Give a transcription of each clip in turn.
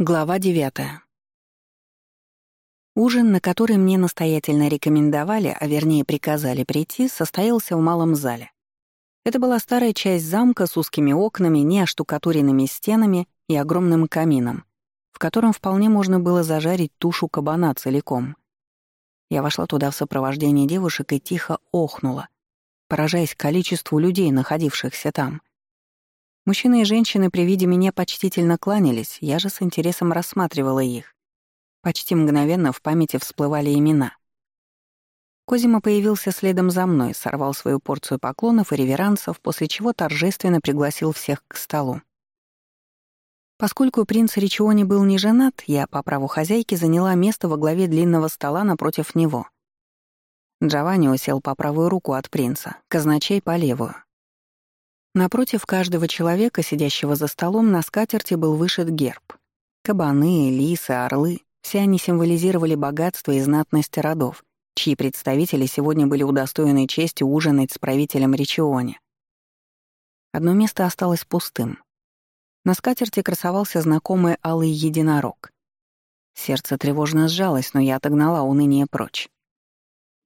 Глава девятая. Ужин, на который мне настоятельно рекомендовали, а вернее приказали прийти, состоялся в малом зале. Это была старая часть замка с узкими окнами, неоштукатуренными стенами и огромным камином, в котором вполне можно было зажарить тушу кабана целиком. Я вошла туда в сопровождении девушек и тихо охнула, поражаясь количеству людей, находившихся там — Мужчины и женщины при виде меня почтительно кланялись, я же с интересом рассматривала их. Почти мгновенно в памяти всплывали имена. Козима появился следом за мной, сорвал свою порцию поклонов и реверансов, после чего торжественно пригласил всех к столу. Поскольку принц Ричиони был не женат, я по праву хозяйки заняла место во главе длинного стола напротив него. Джованни усел по правую руку от принца, казначей по левую. Напротив каждого человека, сидящего за столом, на скатерти был вышит герб. Кабаны, лисы, орлы — все они символизировали богатство и знатность родов, чьи представители сегодня были удостоены чести ужинать с правителем Ричиони. Одно место осталось пустым. На скатерти красовался знакомый алый единорог. Сердце тревожно сжалось, но я отогнала уныние прочь.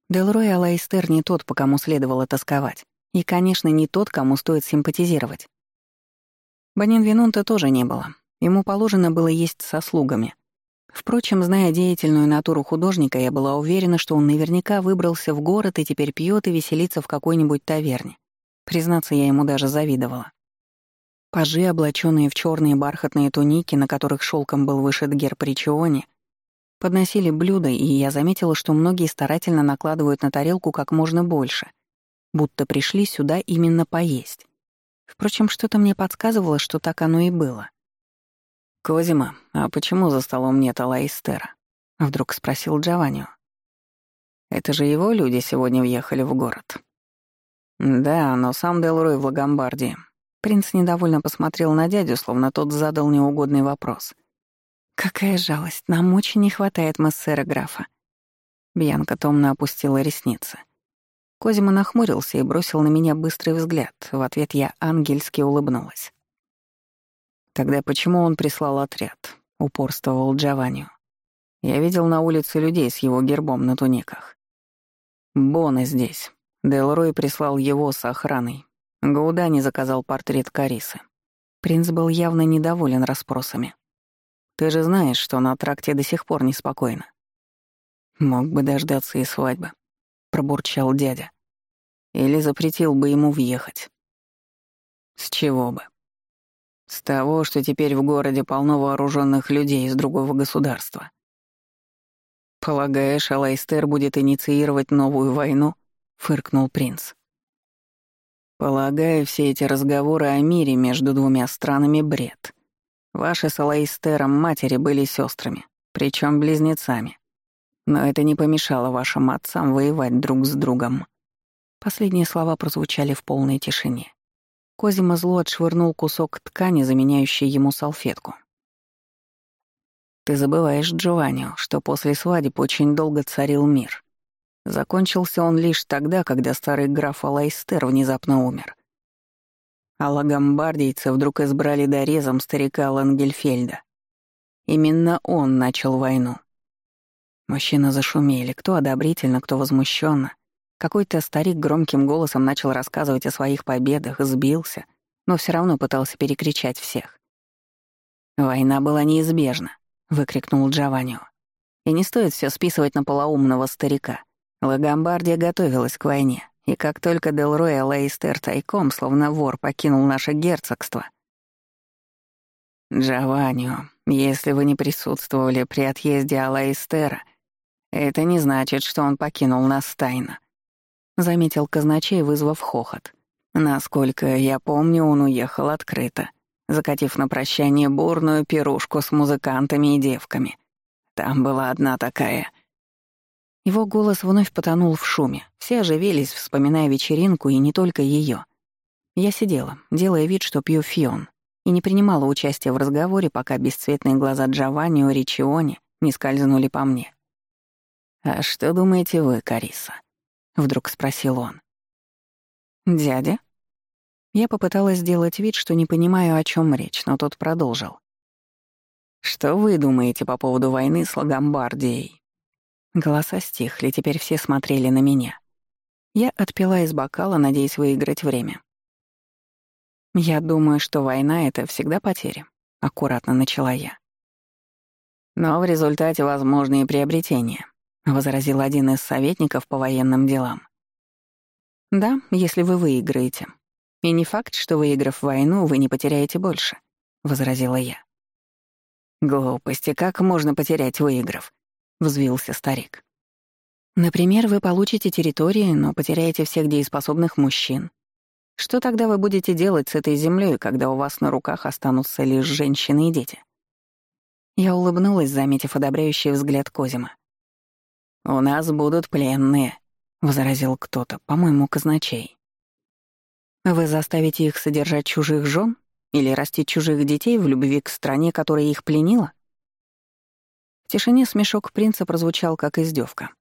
Делрой Алайстер не тот, по кому следовало тосковать. И, конечно, не тот, кому стоит симпатизировать. Банин Винунта тоже не было. Ему положено было есть со слугами. Впрочем, зная деятельную натуру художника, я была уверена, что он наверняка выбрался в город и теперь пьет и веселится в какой-нибудь таверне. Признаться, я ему даже завидовала. Пажи, облаченные в черные бархатные туники, на которых шелком был вышит герб Ричиони, подносили блюда, и я заметила, что многие старательно накладывают на тарелку как можно больше, будто пришли сюда именно поесть. Впрочем, что-то мне подсказывало, что так оно и было. «Козима, а почему за столом нет Алаистера?» — вдруг спросил Джованнио. «Это же его люди сегодня въехали в город». «Да, но сам Делрой в Лагомбардии». Принц недовольно посмотрел на дядю, словно тот задал неугодный вопрос. «Какая жалость, нам очень не хватает мессера графа». Бьянка томно опустила ресницы. Козима нахмурился и бросил на меня быстрый взгляд. В ответ я ангельски улыбнулась. «Тогда почему он прислал отряд?» — упорствовал Джованни. «Я видел на улице людей с его гербом на туниках. Боны здесь. Делрой прислал его с охраной. Гаудани заказал портрет Карисы. Принц был явно недоволен расспросами. «Ты же знаешь, что на тракте до сих пор неспокойно. Мог бы дождаться и свадьбы. — пробурчал дядя. «Или запретил бы ему въехать». «С чего бы?» «С того, что теперь в городе полно вооруженных людей из другого государства». «Полагаешь, Алайстер будет инициировать новую войну?» — фыркнул принц. «Полагаю, все эти разговоры о мире между двумя странами — бред. Ваши с Алайстером матери были сестрами, причем близнецами. Но это не помешало вашим отцам воевать друг с другом». Последние слова прозвучали в полной тишине. Козима зло отшвырнул кусок ткани, заменяющий ему салфетку. «Ты забываешь, Джованни, что после свадеб очень долго царил мир. Закончился он лишь тогда, когда старый граф Алайстер внезапно умер. А лагомбардийцы вдруг избрали дорезом старика Лангельфельда. Именно он начал войну. Мужчины зашумели, кто одобрительно, кто возмущенно. Какой-то старик громким голосом начал рассказывать о своих победах, сбился, но все равно пытался перекричать всех. «Война была неизбежна», — выкрикнул Джованнио. «И не стоит все списывать на полоумного старика. Лагомбардия готовилась к войне, и как только Делрой Лейстер тайком, словно вор, покинул наше герцогство...» «Джованнио, если вы не присутствовали при отъезде Алаистера, «Это не значит, что он покинул нас тайно», — заметил казначей, вызвав хохот. «Насколько я помню, он уехал открыто, закатив на прощание бурную пирушку с музыкантами и девками. Там была одна такая...» Его голос вновь потонул в шуме. Все оживились, вспоминая вечеринку, и не только ее. Я сидела, делая вид, что пью фион, и не принимала участия в разговоре, пока бесцветные глаза Джованни и Ричиони не скользнули по мне. «А что думаете вы, Кариса?» — вдруг спросил он. «Дядя?» Я попыталась сделать вид, что не понимаю, о чем речь, но тот продолжил. «Что вы думаете по поводу войны с Лагомбардией?» Голоса стихли, теперь все смотрели на меня. Я отпила из бокала, надеясь выиграть время. «Я думаю, что война — это всегда потери», — аккуратно начала я. «Но в результате возможны и приобретения», — возразил один из советников по военным делам. «Да, если вы выиграете. И не факт, что, выиграв войну, вы не потеряете больше», — возразила я. «Глупости, как можно потерять, выиграв?» — взвился старик. «Например, вы получите территории, но потеряете всех дееспособных мужчин. Что тогда вы будете делать с этой землей, когда у вас на руках останутся лишь женщины и дети?» Я улыбнулась, заметив одобряющий взгляд Козима. «У нас будут пленные», — возразил кто-то, по-моему, казначей. «Вы заставите их содержать чужих жен или растить чужих детей в любви к стране, которая их пленила?» В тишине смешок принца прозвучал как издевка.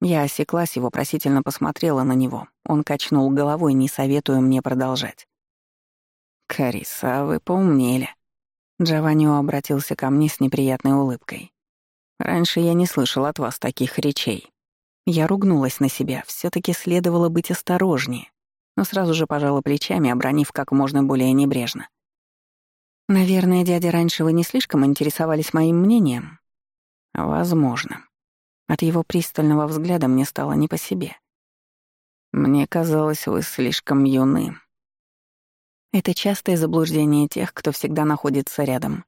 Я осеклась и вопросительно посмотрела на него. Он качнул головой, не советуя мне продолжать. «Кариса, вы поумнели». Джованнио обратился ко мне с неприятной улыбкой. «Раньше я не слышал от вас таких речей». Я ругнулась на себя, все таки следовало быть осторожнее, но сразу же пожала плечами, обронив как можно более небрежно. «Наверное, дядя, раньше вы не слишком интересовались моим мнением?» «Возможно». От его пристального взгляда мне стало не по себе. «Мне казалось, вы слишком юны». Это частое заблуждение тех, кто всегда находится рядом.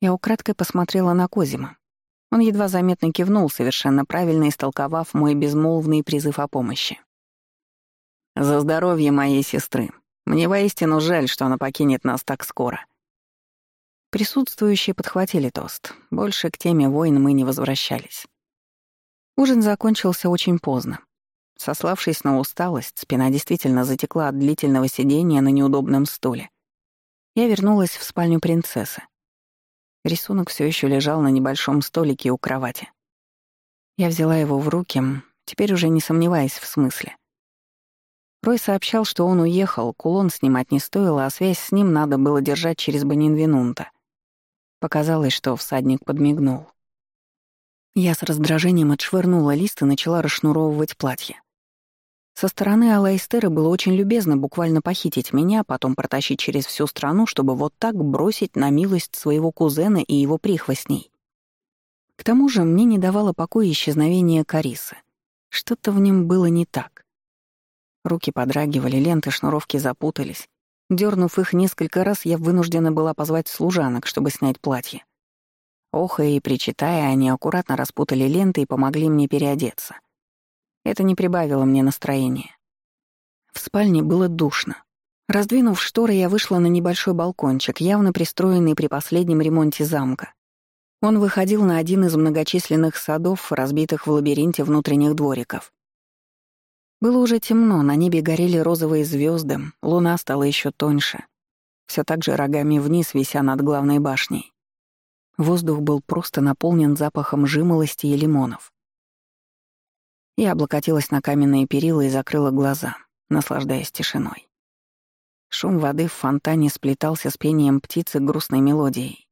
Я украдкой посмотрела на Козима. Он едва заметно кивнул, совершенно правильно истолковав мой безмолвный призыв о помощи. «За здоровье моей сестры. Мне воистину жаль, что она покинет нас так скоро». Присутствующие подхватили тост. Больше к теме войн мы не возвращались. Ужин закончился очень поздно. Сославшись на усталость, спина действительно затекла от длительного сидения на неудобном стуле. Я вернулась в спальню принцессы. Рисунок все еще лежал на небольшом столике у кровати. Я взяла его в руки, теперь уже не сомневаясь в смысле. Рой сообщал, что он уехал, кулон снимать не стоило, а связь с ним надо было держать через Банинвинунта. Показалось, что всадник подмигнул. Я с раздражением отшвырнула лист и начала расшнуровывать платье. Со стороны Алайстера было очень любезно буквально похитить меня, потом протащить через всю страну, чтобы вот так бросить на милость своего кузена и его прихвостней. К тому же мне не давало покоя исчезновение Карисы. Что-то в нем было не так. Руки подрагивали, ленты шнуровки запутались. Дернув их несколько раз, я вынуждена была позвать служанок, чтобы снять платье. Охая и причитая, они аккуратно распутали ленты и помогли мне переодеться. Это не прибавило мне настроения. В спальне было душно. Раздвинув шторы, я вышла на небольшой балкончик, явно пристроенный при последнем ремонте замка. Он выходил на один из многочисленных садов, разбитых в лабиринте внутренних двориков. Было уже темно, на небе горели розовые звезды, луна стала еще тоньше. Все так же рогами вниз, вися над главной башней. Воздух был просто наполнен запахом жимолости и лимонов. Я облокотилась на каменные перила и закрыла глаза, наслаждаясь тишиной. Шум воды в фонтане сплетался с пением птицы грустной мелодией.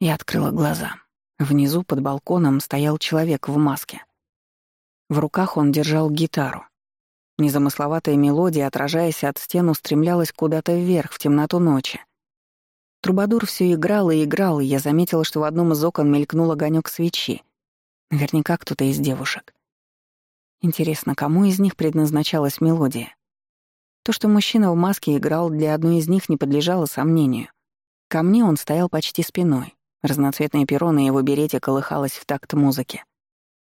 Я открыла глаза. Внизу под балконом стоял человек в маске. В руках он держал гитару. Незамысловатая мелодия, отражаясь от стен, устремлялась куда-то вверх, в темноту ночи. Трубадур все играл и играл, и я заметила, что в одном из окон мелькнул огонек свечи. Наверняка кто-то из девушек. Интересно, кому из них предназначалась мелодия? То, что мужчина в маске играл, для одной из них не подлежало сомнению. Ко мне он стоял почти спиной. Разноцветное перо на его берете колыхалось в такт музыки.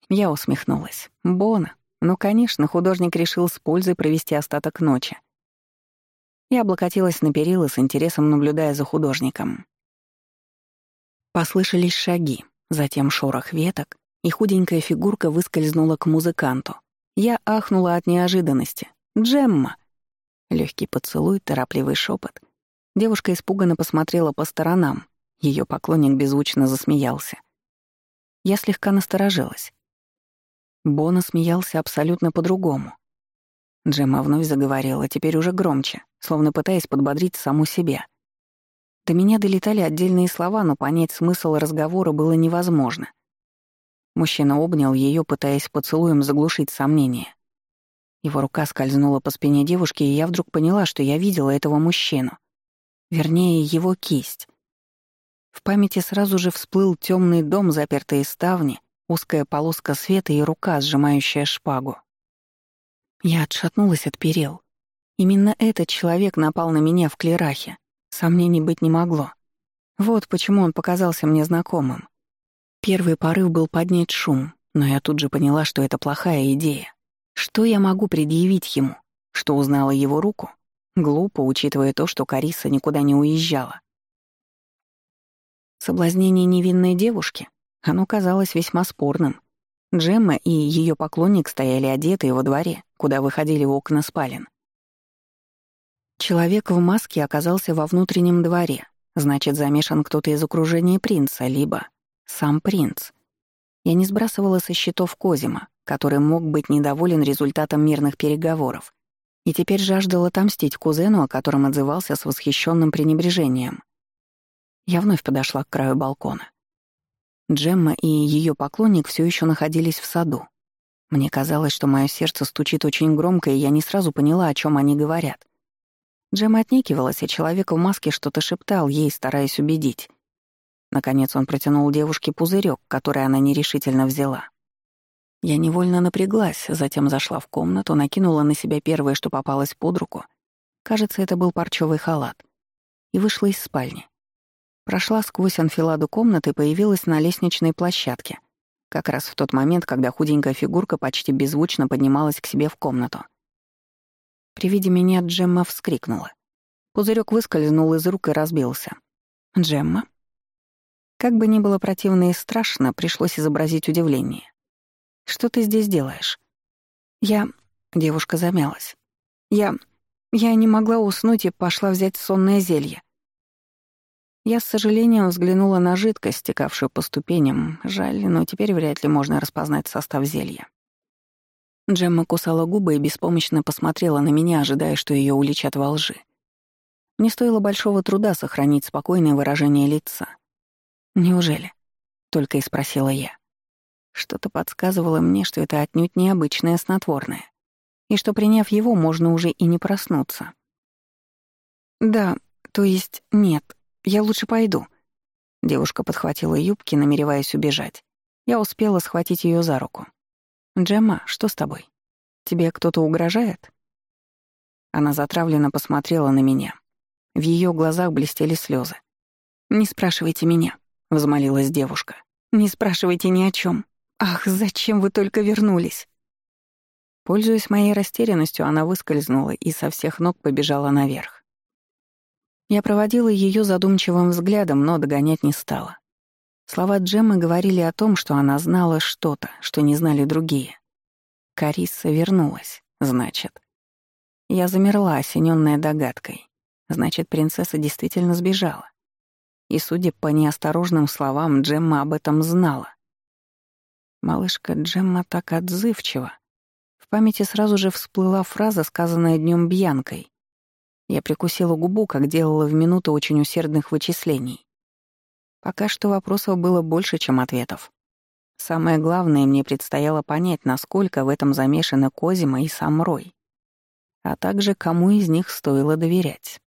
Я усмехнулась. Бона. Ну, конечно, художник решил с пользой провести остаток ночи. Я облокотилась на перила с интересом, наблюдая за художником. Послышались шаги, затем шорох веток, и худенькая фигурка выскользнула к музыканту. Я ахнула от неожиданности. «Джемма!» Легкий поцелуй, торопливый шепот. Девушка испуганно посмотрела по сторонам. Ее поклонник беззвучно засмеялся. Я слегка насторожилась. Бона смеялся абсолютно по-другому. Джемма вновь заговорила, теперь уже громче, словно пытаясь подбодрить саму себя. До меня долетали отдельные слова, но понять смысл разговора было невозможно. Мужчина обнял ее, пытаясь поцелуем заглушить сомнения. Его рука скользнула по спине девушки, и я вдруг поняла, что я видела этого мужчину. Вернее, его кисть. В памяти сразу же всплыл темный дом, запертые ставни, узкая полоска света и рука, сжимающая шпагу. Я отшатнулась от перил. Именно этот человек напал на меня в клерахе. Сомнений быть не могло. Вот почему он показался мне знакомым. Первый порыв был поднять шум, но я тут же поняла, что это плохая идея. Что я могу предъявить ему? Что узнала его руку? Глупо, учитывая то, что Кариса никуда не уезжала. Соблазнение невинной девушки? Оно казалось весьма спорным. Джемма и ее поклонник стояли одетые во дворе, куда выходили окна спален. Человек в маске оказался во внутреннем дворе, значит, замешан кто-то из окружения принца, либо сам принц. Я не сбрасывала со счетов Козима, который мог быть недоволен результатом мирных переговоров, и теперь жаждал отомстить кузену, о котором отзывался с восхищенным пренебрежением. Я вновь подошла к краю балкона. Джемма и ее поклонник все еще находились в саду. Мне казалось, что мое сердце стучит очень громко, и я не сразу поняла, о чем они говорят. Джемма отнекивалась, и человек в маске что-то шептал ей, стараясь убедить. Наконец он протянул девушке пузырек, который она нерешительно взяла. Я невольно напряглась, затем зашла в комнату, накинула на себя первое, что попалось под руку. Кажется, это был парчевый халат. И вышла из спальни. Прошла сквозь анфиладу комнаты и появилась на лестничной площадке. Как раз в тот момент, когда худенькая фигурка почти беззвучно поднималась к себе в комнату. При виде меня Джемма вскрикнула. Пузырек выскользнул из рук и разбился. «Джемма?» Как бы ни было противно и страшно, пришлось изобразить удивление. «Что ты здесь делаешь?» «Я...» — девушка замялась. «Я... я не могла уснуть и пошла взять сонное зелье». Я с сожалением взглянула на жидкость, стекавшую по ступеням. Жаль, но теперь вряд ли можно распознать состав зелья. Джемма кусала губы и беспомощно посмотрела на меня, ожидая, что ее уличат во лжи. Мне стоило большого труда сохранить спокойное выражение лица — «Неужели?» — только и спросила я. Что-то подсказывало мне, что это отнюдь необычное снотворное, и что, приняв его, можно уже и не проснуться. «Да, то есть нет, я лучше пойду». Девушка подхватила юбки, намереваясь убежать. Я успела схватить ее за руку. «Джемма, что с тобой? Тебе кто-то угрожает?» Она затравленно посмотрела на меня. В ее глазах блестели слезы. «Не спрашивайте меня», — взмолилась девушка. «Не спрашивайте ни о чем. Ах, зачем вы только вернулись?» Пользуясь моей растерянностью, она выскользнула и со всех ног побежала наверх. Я проводила ее задумчивым взглядом, но догонять не стала. Слова Джеммы говорили о том, что она знала что-то, что не знали другие. Карисса вернулась, значит. Я замерла, осененная догадкой. Значит, принцесса действительно сбежала. И, судя по неосторожным словам, Джемма об этом знала. Малышка Джемма так отзывчива. В памяти сразу же всплыла фраза, сказанная днем Бьянкой. Я прикусила губу, как делала в минуту очень усердных вычислений. Пока что вопросов было больше, чем ответов. Самое главное, мне предстояло понять, насколько в этом замешаны Козима и сам Рой, а также кому из них стоило доверять.